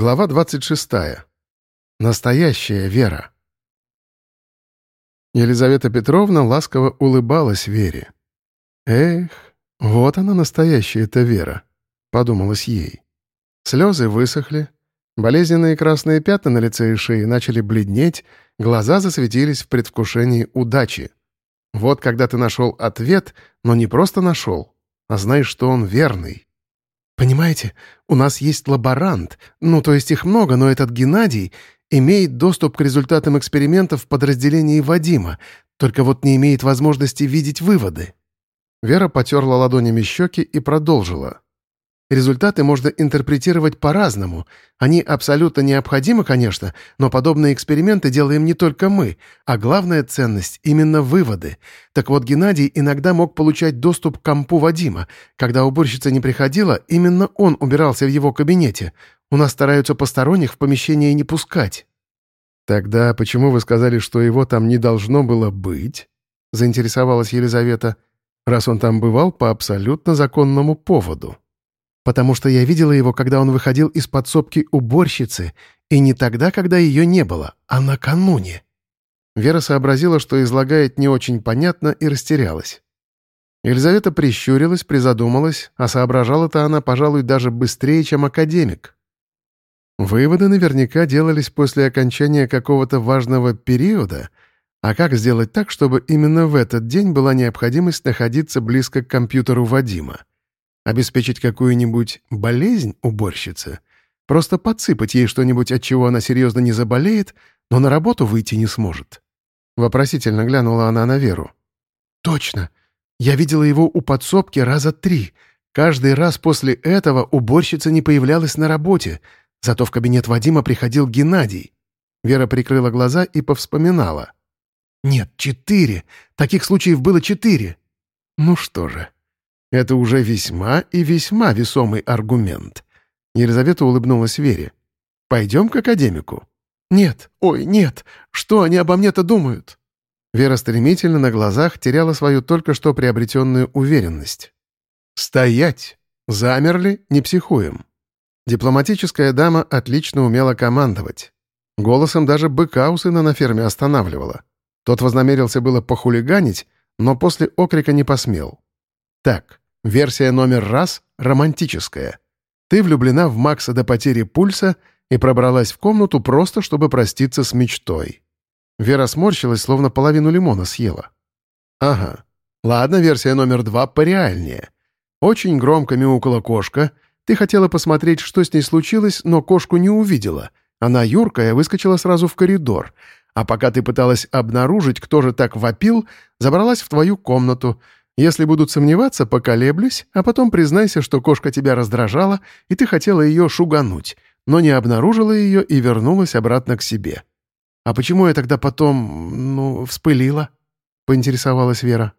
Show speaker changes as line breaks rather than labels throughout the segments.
Глава 26. Настоящая вера. Елизавета Петровна ласково улыбалась Вере. «Эх, вот она настоящая-то Вера», — подумалось ей. Слезы высохли, болезненные красные пятна на лице и шее начали бледнеть, глаза засветились в предвкушении удачи. Вот когда ты нашел ответ, но не просто нашел, а знаешь, что он верный. Понимаете, у нас есть лаборант, ну, то есть их много, но этот Геннадий имеет доступ к результатам экспериментов в подразделении Вадима, только вот не имеет возможности видеть выводы». Вера потерла ладонями щеки и продолжила. Результаты можно интерпретировать по-разному. Они абсолютно необходимы, конечно, но подобные эксперименты делаем не только мы, а главная ценность — именно выводы. Так вот, Геннадий иногда мог получать доступ к компу Вадима. Когда уборщица не приходила, именно он убирался в его кабинете. У нас стараются посторонних в помещение не пускать. «Тогда почему вы сказали, что его там не должно было быть?» — заинтересовалась Елизавета. «Раз он там бывал по абсолютно законному поводу» потому что я видела его, когда он выходил из подсобки уборщицы, и не тогда, когда ее не было, а накануне». Вера сообразила, что излагает не очень понятно, и растерялась. Елизавета прищурилась, призадумалась, а соображала-то она, пожалуй, даже быстрее, чем академик. Выводы наверняка делались после окончания какого-то важного периода, а как сделать так, чтобы именно в этот день была необходимость находиться близко к компьютеру Вадима? Обеспечить какую-нибудь болезнь уборщице? Просто подсыпать ей что-нибудь, от чего она серьезно не заболеет, но на работу выйти не сможет. Вопросительно глянула она на Веру. «Точно. Я видела его у подсобки раза три. Каждый раз после этого уборщица не появлялась на работе, зато в кабинет Вадима приходил Геннадий». Вера прикрыла глаза и повспоминала. «Нет, четыре. Таких случаев было четыре». «Ну что же, это уже весьма и весьма весомый аргумент. Елизавета улыбнулась Вере. «Пойдем к академику». «Нет, ой, нет, что они обо мне-то думают?» Вера стремительно на глазах теряла свою только что приобретенную уверенность. «Стоять! Замерли, не психуем». Дипломатическая дама отлично умела командовать. Голосом даже быка у сына на ферме останавливала. Тот вознамерился было похулиганить, но после окрика не посмел. Так, версия номер раз — романтическая. Ты влюблена в Макса до потери пульса и пробралась в комнату просто, чтобы проститься с мечтой. Вера сморщилась, словно половину лимона съела. Ага. Ладно, версия номер два пореальнее. Очень громко мяукала кошка. Ты хотела посмотреть, что с ней случилось, но кошку не увидела. Она юркая выскочила сразу в коридор. А пока ты пыталась обнаружить, кто же так вопил, забралась в твою комнату — если будут сомневаться, поколеблюсь, а потом признайся, что кошка тебя раздражала, и ты хотела ее шугануть, но не обнаружила ее и вернулась обратно к себе. А почему я тогда потом, ну, вспылила?» — поинтересовалась Вера.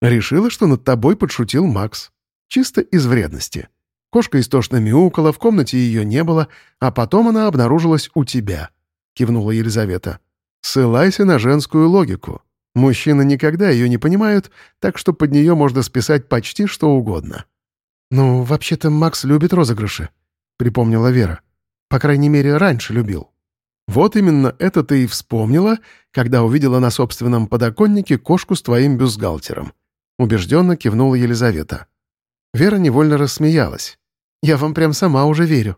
«Решила, что над тобой подшутил Макс. Чисто из вредности. Кошка истошно мяукала, в комнате ее не было, а потом она обнаружилась у тебя», — кивнула Елизавета. «Ссылайся на женскую логику. Мужчины никогда ее не понимают, так что под нее можно списать почти что угодно. «Ну, вообще-то Макс любит розыгрыши», — припомнила Вера. «По крайней мере, раньше любил». «Вот именно это ты и вспомнила, когда увидела на собственном подоконнике кошку с твоим бюстгальтером», — убежденно кивнула Елизавета. Вера невольно рассмеялась. «Я вам прям сама уже верю».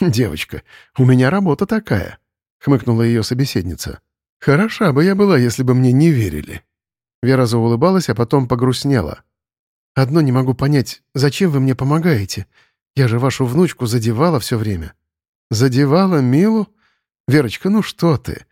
«Девочка, у меня работа такая», — хмыкнула ее собеседница. «Хороша бы я была, если бы мне не верили». Вера заулыбалась, а потом погрустнела. «Одно не могу понять, зачем вы мне помогаете? Я же вашу внучку задевала все время». «Задевала Милу? Верочка, ну что ты?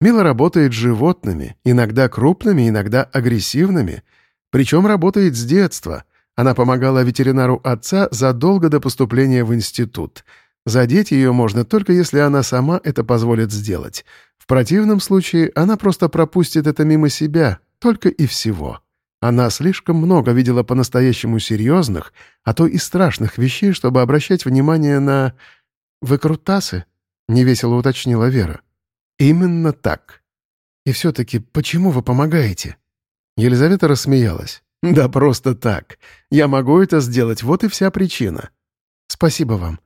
Мила работает с животными, иногда крупными, иногда агрессивными. Причем работает с детства. Она помогала ветеринару отца задолго до поступления в институт. Задеть ее можно только если она сама это позволит сделать. Противном случае она просто пропустит это мимо себя, только и всего. Она слишком много видела по-настоящему серьезных, а то и страшных вещей, чтобы обращать внимание на... «Выкрутасы?» — невесело уточнила Вера. «Именно так. И все-таки почему вы помогаете?» Елизавета рассмеялась. «Да просто так. Я могу это сделать, вот и вся причина». «Спасибо вам.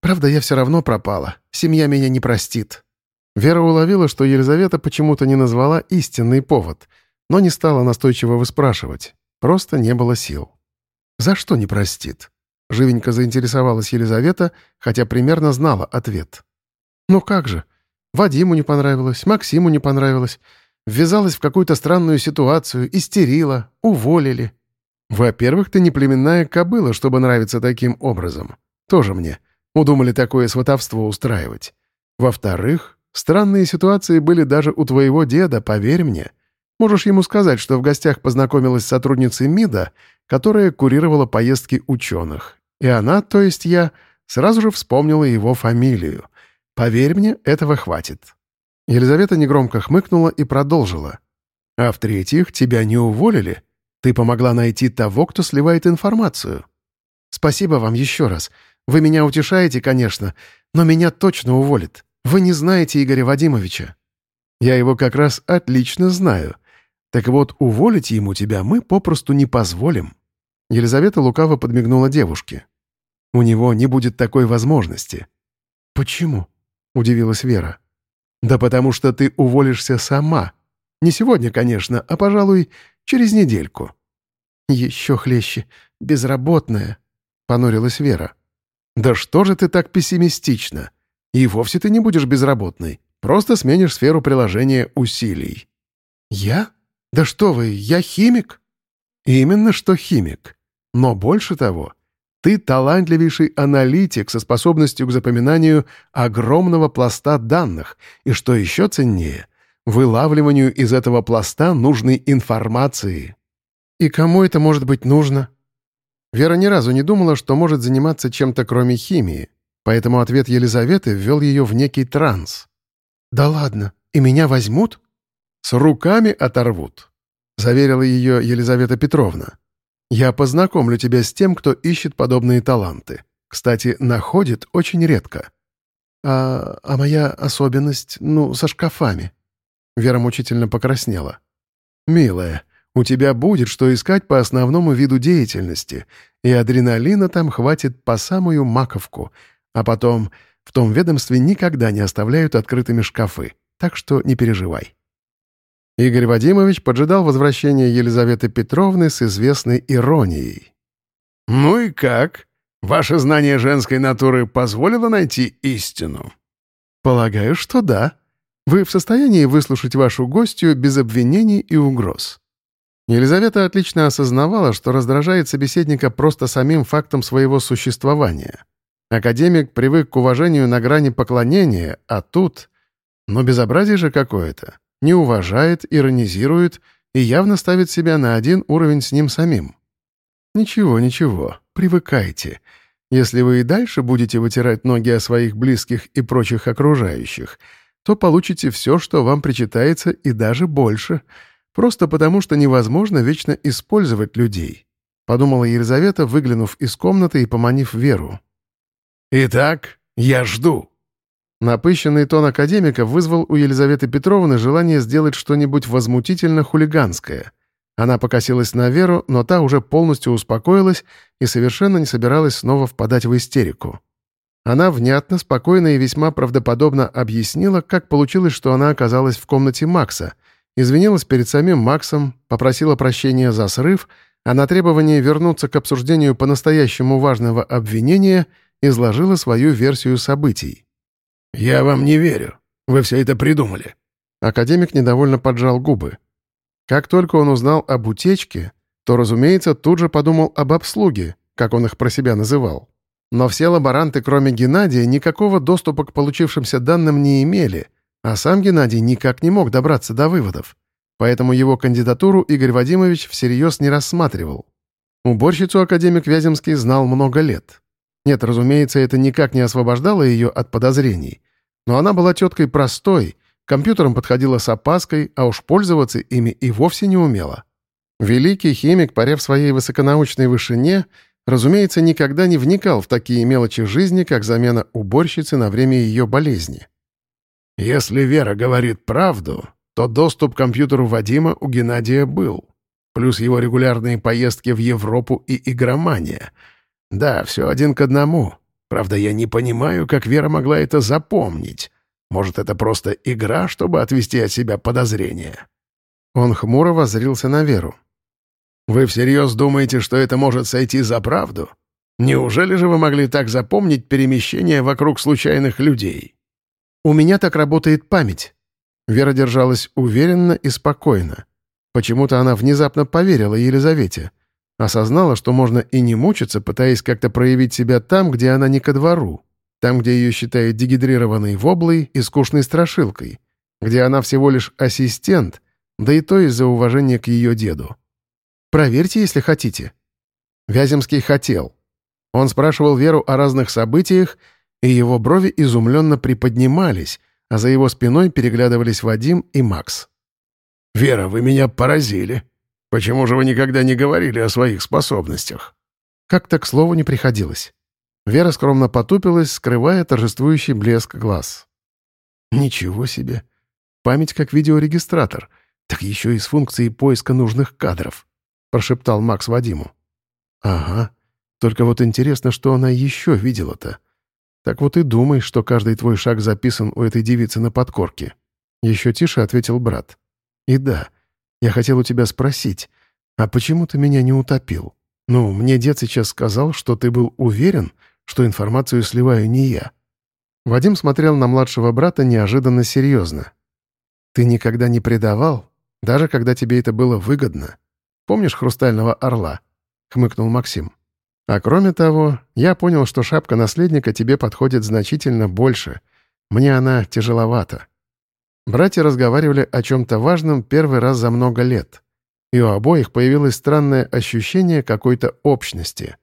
Правда, я все равно пропала. Семья меня не простит». Вера уловила, что Елизавета почему-то не назвала истинный повод, но не стала настойчиво выспрашивать. Просто не было сил. «За что не простит?» Живенько заинтересовалась Елизавета, хотя примерно знала ответ. «Ну как же? Вадиму не понравилось, Максиму не понравилось. Ввязалась в какую-то странную ситуацию, истерила, уволили. Во-первых, ты не племенная кобыла, чтобы нравиться таким образом. Тоже мне. Удумали такое сватовство устраивать. Во-вторых, странные ситуации были даже у твоего деда, поверь мне. Можешь ему сказать, что в гостях познакомилась с сотрудницей МИДа, которая курировала поездки ученых. И она, то есть я, сразу же вспомнила его фамилию. Поверь мне, этого хватит. Елизавета негромко хмыкнула и продолжила. А в-третьих, тебя не уволили. Ты помогла найти того, кто сливает информацию. Спасибо вам еще раз. Вы меня утешаете, конечно, но меня точно уволят. Вы не знаете Игоря Вадимовича». «Я его как раз отлично знаю. Так вот, уволить ему тебя мы попросту не позволим». Елизавета лукаво подмигнула девушке. «У него не будет такой возможности». «Почему?» — удивилась Вера. «Да потому что ты уволишься сама. Не сегодня, конечно, а, пожалуй, через недельку». «Еще хлеще. Безработная», — понурилась Вера. «Да что же ты так пессимистична? И вовсе ты не будешь безработной. Просто сменишь сферу приложения усилий». «Я? Да что вы, я химик?» «Именно что химик. Но больше того, ты талантливейший аналитик со способностью к запоминанию огромного пласта данных, и, что еще ценнее, вылавливанию из этого пласта нужной информации». «И кому это может быть нужно?» Вера ни разу не думала, что может заниматься чем-то кроме химии, поэтому ответ Елизаветы ввел ее в некий транс. «Да ладно, и меня возьмут?» «С руками оторвут», — заверила ее Елизавета Петровна. «Я познакомлю тебя с тем, кто ищет подобные таланты. Кстати, находит очень редко». «А, а моя особенность, ну, со шкафами?» Вера мучительно покраснела. «Милая, у тебя будет что искать по основному виду деятельности, и адреналина там хватит по самую маковку, а потом в том ведомстве никогда не оставляют открытыми шкафы, так что не переживай». Игорь Вадимович поджидал возвращения Елизаветы Петровны с известной иронией.
«Ну и как? Ваше знание женской натуры позволило найти истину?»
«Полагаю, что да. Вы в состоянии выслушать вашу гостью без обвинений и угроз?» Елизавета отлично осознавала, что раздражает собеседника просто самим фактом своего существования. Академик привык к уважению на грани поклонения, а тут... Ну, безобразие же какое-то. Не уважает, иронизирует и явно ставит себя на один уровень с ним самим. Ничего, ничего, привыкайте. Если вы и дальше будете вытирать ноги о своих близких и прочих окружающих, то получите все, что вам причитается, и даже больше — Просто потому, что невозможно вечно использовать людей», — подумала Елизавета, выглянув из комнаты и поманив Веру.
«Итак, я жду».
Напыщенный тон академика вызвал у Елизаветы Петровны желание сделать что-нибудь возмутительно хулиганское. Она покосилась на Веру, но та уже полностью успокоилась и совершенно не собиралась снова впадать в истерику. Она внятно, спокойно и весьма правдоподобно объяснила, как получилось, что она оказалась в комнате Макса — Извинилась перед самим Максом, попросила прощения за срыв, а на требование вернуться к обсуждению по-настоящему важного обвинения изложила свою версию событий.
«Я вам не верю. Вы все это придумали».
Академик недовольно поджал губы. Как только он узнал об утечке, то, разумеется, тут же подумал об обслуге, как он их про себя называл. Но все лаборанты, кроме Геннадия, никакого доступа к получившимся данным не имели — а сам Геннадий никак не мог добраться до выводов. Поэтому его кандидатуру Игорь Вадимович всерьез не рассматривал. Уборщицу академик Вяземский знал много лет. Нет, разумеется, это никак не освобождало ее от подозрений. Но она была теткой простой, компьютером подходила с опаской, а уж пользоваться ими и вовсе не умела. Великий химик, паря в своей высоконаучной вышине, разумеется, никогда не вникал в такие мелочи жизни, как замена уборщицы на время ее болезни.
Если Вера говорит правду, то доступ к компьютеру Вадима у Геннадия был. Плюс его регулярные поездки в Европу и игромания. Да, все один к одному. Правда, я не понимаю, как Вера могла это запомнить. Может, это просто игра, чтобы отвести от себя подозрения?»
Он хмуро воззрился на Веру.
«Вы всерьез думаете, что это может сойти за правду? Неужели же вы могли так запомнить перемещение вокруг случайных людей?»
«У меня так работает память». Вера держалась уверенно и спокойно. Почему-то она внезапно поверила Елизавете. Осознала, что можно и не мучиться, пытаясь как-то проявить себя там, где она не ко двору. Там, где ее считают дегидрированной воблой и скучной страшилкой. Где она всего лишь ассистент, да и то из-за уважения к ее деду. «Проверьте, если хотите». Вяземский хотел. Он спрашивал Веру о разных событиях, и его брови изумленно приподнимались, а за его спиной переглядывались Вадим и Макс.
«Вера, вы меня поразили. Почему же вы никогда не говорили о своих способностях?»
Как-то к слову не приходилось. Вера скромно потупилась, скрывая торжествующий блеск глаз. «Ничего себе! Память как видеорегистратор, так еще и с функцией поиска нужных кадров», — прошептал Макс Вадиму. «Ага. Только вот интересно, что она еще видела-то. Так вот и думай, что каждый твой шаг записан у этой девицы на подкорке». Еще тише ответил брат. «И да, я хотел у тебя спросить, а почему ты меня не утопил? Ну, мне дед сейчас сказал, что ты был уверен, что информацию сливаю не я». Вадим смотрел на младшего брата неожиданно серьезно. «Ты никогда не предавал, даже когда тебе это было выгодно. Помнишь «Хрустального орла»?» — хмыкнул Максим. «А кроме того, я понял, что шапка наследника тебе подходит значительно больше. Мне она тяжеловата». Братья разговаривали о чем-то важном первый раз за много лет. И у обоих появилось странное ощущение какой-то общности.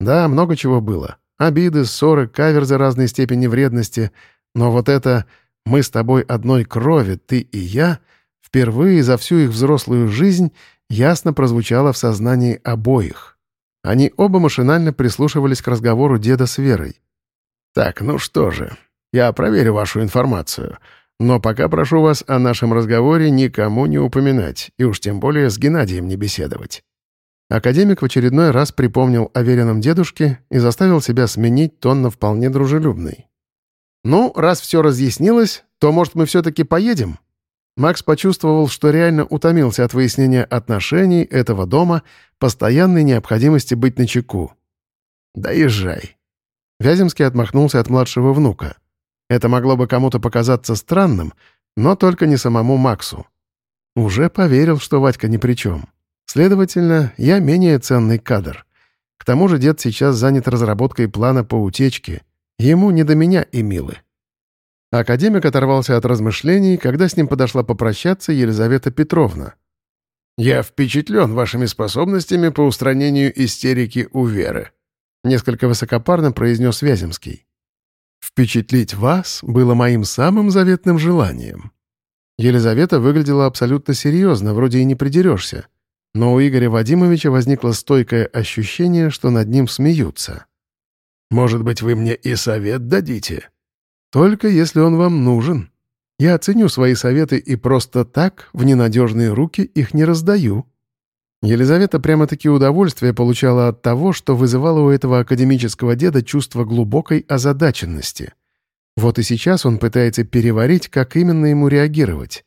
Да, много чего было. Обиды, ссоры, каверзы разной степени вредности. Но вот это «мы с тобой одной крови, ты и я» впервые за всю их взрослую жизнь ясно прозвучало в сознании обоих. Они оба машинально прислушивались к разговору деда с Верой.
«Так, ну что же, я проверю вашу информацию, но пока прошу вас о нашем разговоре никому не упоминать, и уж тем более с Геннадием не беседовать.
Академик в очередной раз припомнил о веренном дедушке и заставил себя сменить тон на вполне дружелюбный. «Ну, раз все разъяснилось, то, может, мы все-таки поедем?» Макс почувствовал, что реально утомился от выяснения отношений этого дома, постоянной необходимости быть начеку.
«Да езжай».
Вяземский отмахнулся от младшего внука. Это могло бы кому-то показаться странным, но только не самому Максу. Уже поверил, что Вадька ни при чем. Следовательно, я менее ценный кадр. К тому же дед сейчас занят разработкой плана по утечке. Ему не до меня и милы. Академик оторвался от размышлений, когда с ним подошла попрощаться Елизавета Петровна.
«Я впечатлен вашими способностями по устранению истерики у Веры», — несколько высокопарно произнес Вяземский.
«Впечатлить вас было моим самым заветным желанием». Елизавета выглядела абсолютно серьезно, вроде и не придерешься. Но у Игоря Вадимовича возникло стойкое ощущение, что над ним смеются.
«Может быть, вы мне и совет дадите?»
«Только если он вам нужен. Я оценю свои советы и просто так, в ненадежные руки, их не раздаю». Елизавета прямо-таки удовольствие получала от того, что вызывало у этого академического деда чувство глубокой озадаченности. Вот и сейчас он пытается переварить, как именно ему реагировать.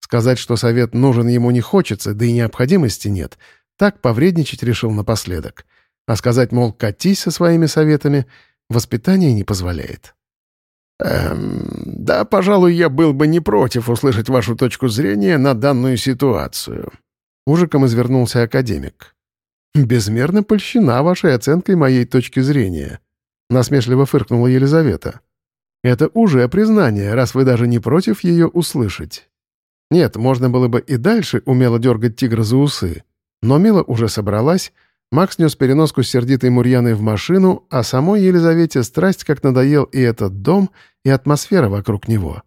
Сказать, что совет нужен ему не хочется, да и необходимости нет. Так повредничать решил напоследок. А сказать, мол, катись со своими советами, воспитание не позволяет.
«Эм, да, пожалуй, я был бы не против услышать вашу точку зрения на данную ситуацию».
Ужиком извернулся академик. «Безмерно польщена вашей оценкой моей точки зрения», — насмешливо фыркнула Елизавета. «Это уже признание, раз вы даже не против ее услышать. Нет, можно было бы и дальше умело дергать тигра за усы. Но Мила уже собралась, Макс нес переноску с сердитой Мурьяной в машину, а самой Елизавете страсть как надоел и этот дом, и атмосфера вокруг него.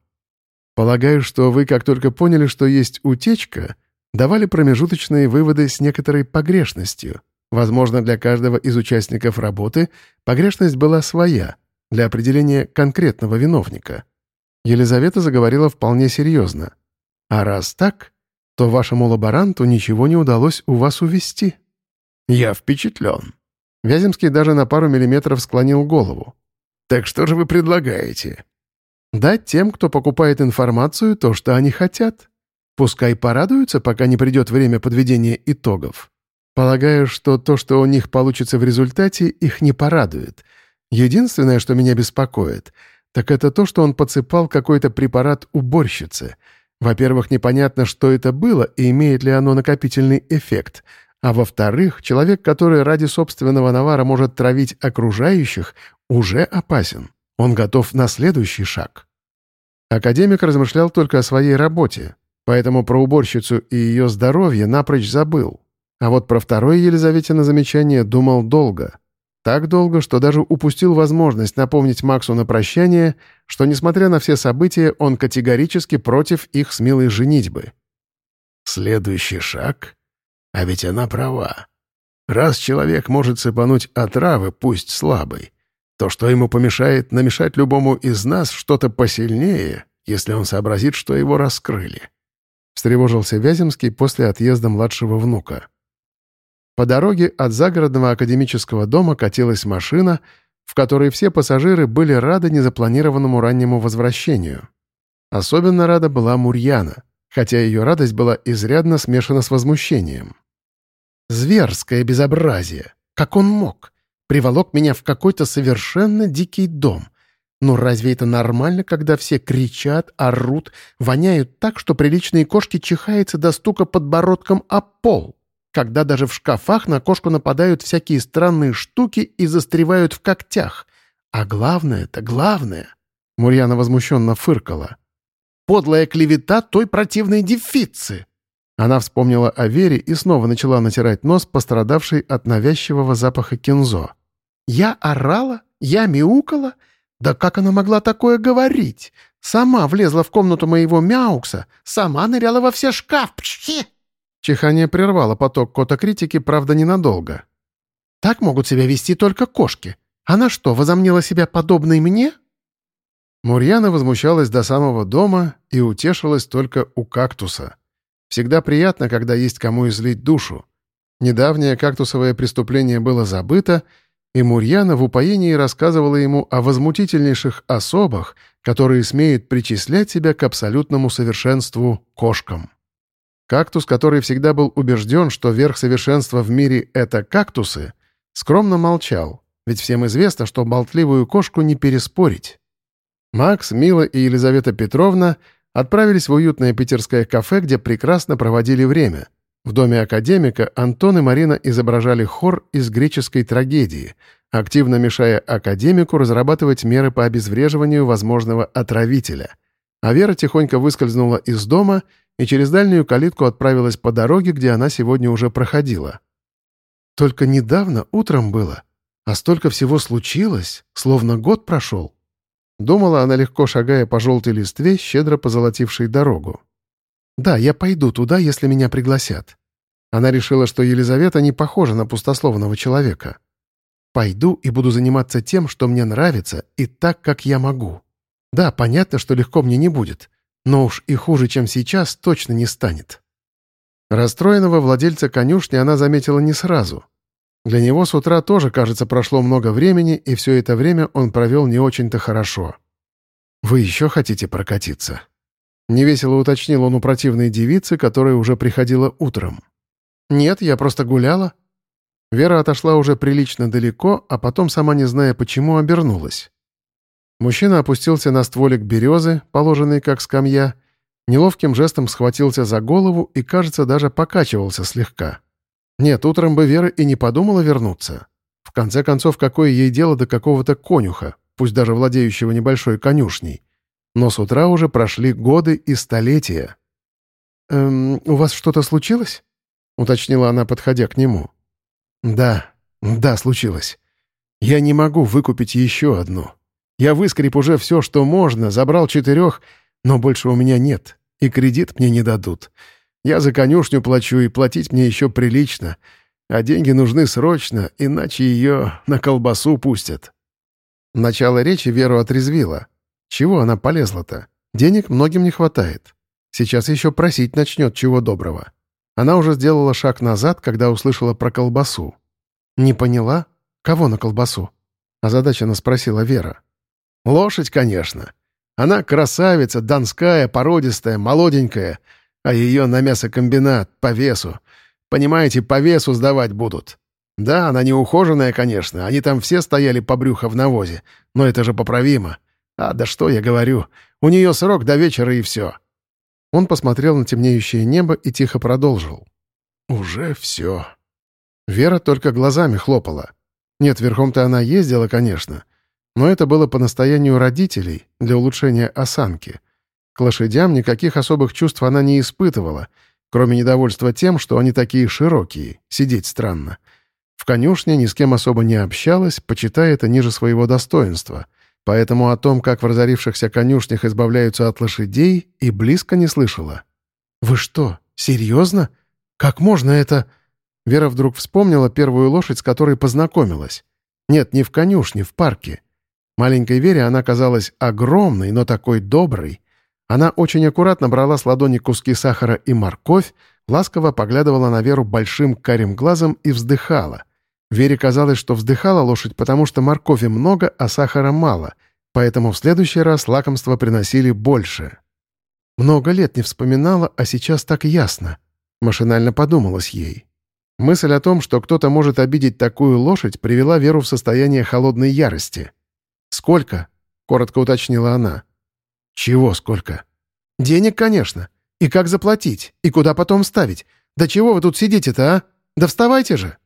Полагаю, что вы, как только поняли, что есть утечка, давали промежуточные выводы с некоторой погрешностью. Возможно, для каждого из участников работы погрешность была своя, для определения конкретного виновника. Елизавета заговорила вполне серьезно. А раз так, то вашему лаборанту ничего не удалось у вас увести.
Я впечатлен.
Вяземский даже на пару миллиметров склонил голову.
Так что же вы предлагаете?»
«Дать тем, кто покупает информацию, то, что они хотят. Пускай порадуются, пока не придет время подведения итогов. Полагаю, что то, что у них получится в результате, их не порадует. Единственное, что меня беспокоит, так это то, что он подсыпал какой-то препарат уборщице. Во-первых, непонятно, что это было и имеет ли оно накопительный эффект. А во-вторых, человек, который ради собственного навара может травить окружающих, уже опасен. Он готов на следующий шаг. Академик размышлял только о своей работе, поэтому про уборщицу и ее здоровье напрочь забыл. А вот про второе Елизаветина замечание думал долго. Так долго, что даже упустил возможность напомнить Максу на прощание, что, несмотря на все события, он категорически против их с милой женитьбы.
«Следующий шаг? А ведь она права. Раз человек может сыпануть отравы, пусть слабой, то что ему помешает намешать любому из нас что-то посильнее, если он сообразит, что его раскрыли?»
Встревожился Вяземский после отъезда младшего внука. По дороге от загородного академического дома катилась машина, в которой все пассажиры были рады незапланированному раннему возвращению. Особенно рада была Мурьяна, хотя ее радость была изрядно смешана с возмущением. «Зверское безобразие! Как он мог? Приволок меня в какой-то совершенно дикий дом. Но разве это нормально, когда все кричат, орут, воняют так, что приличные кошки чихаются до стука подбородком о пол?» когда даже в шкафах на кошку нападают всякие странные штуки и застревают в когтях. А главное-то, главное...» Мурьяна возмущенно фыркала. «Подлая клевета той противной дефицы!» Она вспомнила о Вере и снова начала натирать нос, пострадавший от навязчивого запаха кинзо. «Я орала? Я мяукала? Да как она могла такое говорить? Сама влезла в комнату моего мяукса, сама ныряла во все шкафчики!» Чихание прервало поток кота-критики, правда, ненадолго. «Так могут себя вести только кошки. Она что, возомнила себя подобной мне?» Мурьяна возмущалась до самого дома и утешилась только у кактуса. Всегда приятно, когда есть кому излить душу. Недавнее кактусовое преступление было забыто, и Мурьяна в упоении рассказывала ему о возмутительнейших особах, которые смеют причислять себя к абсолютному совершенству кошкам. Кактус, который всегда был убежден, что верх совершенства в мире — это кактусы, скромно молчал, ведь всем известно, что болтливую кошку не переспорить. Макс, Мила и Елизавета Петровна отправились в уютное питерское кафе, где прекрасно проводили время. В доме академика Антон и Марина изображали хор из греческой трагедии, активно мешая академику разрабатывать меры по обезвреживанию возможного отравителя. А Вера тихонько выскользнула из дома — и через дальнюю калитку отправилась по дороге, где она сегодня уже проходила. Только недавно, утром было, а столько всего случилось, словно год прошел. Думала она, легко шагая по желтой листве, щедро позолотившей дорогу. «Да, я пойду туда, если меня пригласят». Она решила, что Елизавета не похожа на пустословного человека. «Пойду и буду заниматься тем, что мне нравится, и так, как я могу. Да, понятно, что легко мне не будет. Но уж и хуже, чем сейчас, точно не станет. Расстроенного владельца конюшни она заметила не сразу. Для него с утра тоже, кажется, прошло много времени, и все это время он провел не очень-то хорошо. «Вы еще хотите прокатиться?» Невесело уточнил он у противной девицы, которая уже приходила утром. «Нет, я просто гуляла». Вера отошла уже прилично далеко, а потом, сама не зная почему, обернулась. Мужчина опустился на стволик березы, положенный как скамья, неловким жестом схватился за голову и, кажется, даже покачивался слегка. Нет, утром бы Вера и не подумала вернуться. В конце концов, какое ей дело до какого-то конюха, пусть даже владеющего небольшой конюшней. Но с утра уже прошли годы и столетия. «Эм, у вас что-то случилось?» — уточнила она, подходя к нему. «Да, да, случилось. Я не могу выкупить еще одну». Я выскреб уже все, что можно, забрал четырех, но больше у меня нет, и кредит мне не дадут. Я за конюшню плачу, и платить мне еще прилично, а деньги нужны срочно, иначе ее на колбасу пустят». Начало речи Веру отрезвило. Чего она полезла-то? Денег многим не хватает. Сейчас еще просить начнет чего доброго. Она уже сделала шаг назад, когда услышала про колбасу. «Не поняла? Кого на колбасу?» озадаченно спросила Вера.
Лошадь, конечно. Она красавица, донская, породистая, молоденькая, а ее на мясокомбинат, по весу. Понимаете, по весу сдавать будут. Да, она не ухоженная, конечно, они там все стояли по брюхо в навозе, но это же поправимо. А да что я говорю, у нее срок до вечера и все.
Он посмотрел на темнеющее небо и тихо продолжил.
«Уже все».
Вера только глазами хлопала. Нет, верхом-то она ездила, конечно, но это было по настоянию родителей для улучшения осанки. К лошадям никаких особых чувств она не испытывала, кроме недовольства тем, что они такие широкие, сидеть странно. В конюшне ни с кем особо не общалась, почитая это ниже своего достоинства. Поэтому о том, как в разорившихся конюшнях избавляются от лошадей, и близко не слышала. «Вы что, серьезно? Как можно это...» Вера вдруг вспомнила первую лошадь, с которой познакомилась. Нет, не в конюшне, в парке. Маленькой Вере она казалась огромной, но такой доброй. Она очень аккуратно брала с ладони куски сахара и морковь, ласково поглядывала на Веру большим карим глазом и вздыхала. Вере казалось, что вздыхала лошадь, потому что моркови много, а сахара мало, поэтому в следующий раз лакомства приносили больше. Много лет не вспоминала, а сейчас так ясно. Машинально подумалось ей. Мысль о том, что кто-то может обидеть такую лошадь, привела Веру в состояние холодной ярости. «Сколько?» — коротко уточнила она. «Чего сколько?» «Денег, конечно. И как заплатить? И куда потом ставить? Да чего вы тут сидите-то, а? Да вставайте же!»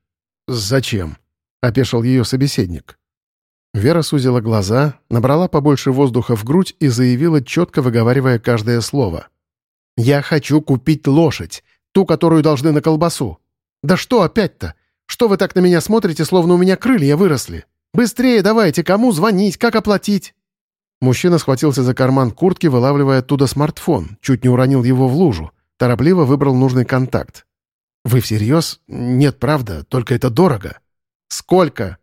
«Зачем?» — опешил ее собеседник.
Вера сузила глаза, набрала побольше воздуха в грудь и заявила, четко выговаривая каждое слово. «Я хочу купить лошадь, ту, которую должны на колбасу. «Да что опять-то? Что вы так на меня смотрите, словно у меня крылья выросли? Быстрее давайте, кому звонить, как оплатить?» Мужчина схватился за карман куртки, вылавливая оттуда смартфон, чуть не уронил его в лужу, торопливо выбрал нужный контакт. «Вы всерьез? Нет, правда, только это дорого». «Сколько?»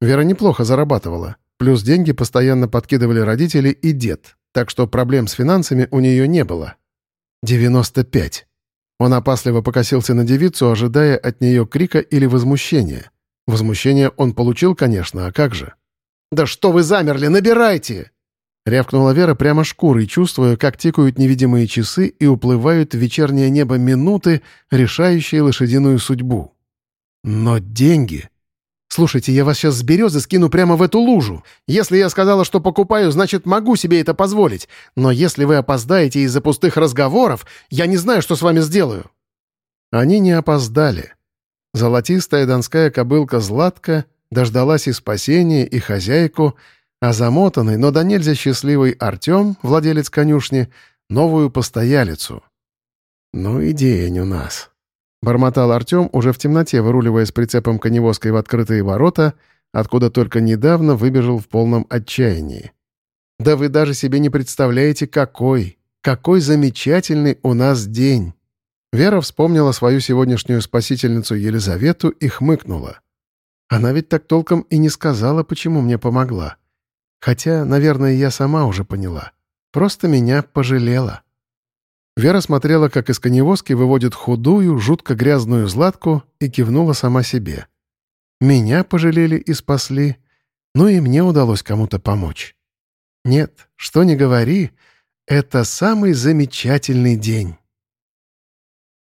Вера неплохо зарабатывала, плюс деньги постоянно подкидывали родители и дед, так что проблем с финансами у нее не было. «Девяносто пять». Он опасливо покосился на девицу, ожидая от нее крика или возмущения. Возмущение он получил, конечно, а как же? «Да что вы замерли, набирайте!» Рявкнула Вера прямо шкурой, чувствуя, как тикают невидимые часы и уплывают в вечернее небо минуты, решающие лошадиную судьбу. «Но деньги...» «Слушайте, я вас сейчас с березы скину прямо в эту лужу. Если я сказала, что покупаю, значит, могу себе это позволить. Но если вы опоздаете из-за пустых разговоров, я не знаю, что с вами сделаю». Они не опоздали. Золотистая донская кобылка Златка дождалась и спасения, и хозяйку, а замотанный, но до нельзя счастливый Артем, владелец конюшни, новую постоялицу. «Ну и день у нас», Бормотал Артем, уже в темноте выруливая с прицепом коневозкой в открытые ворота, откуда только недавно выбежал в полном отчаянии. «Да вы даже себе не представляете, какой! Какой замечательный у нас день!» Вера вспомнила свою сегодняшнюю спасительницу Елизавету и хмыкнула. Она ведь так толком и не сказала, почему мне помогла. Хотя, наверное, я сама уже поняла. Просто меня пожалела. Вера смотрела, как из коневозки выводит худую, жутко грязную златку и кивнула сама себе. Меня пожалели и спасли, ну и мне удалось кому-то помочь. Нет, что ни говори, это самый замечательный день.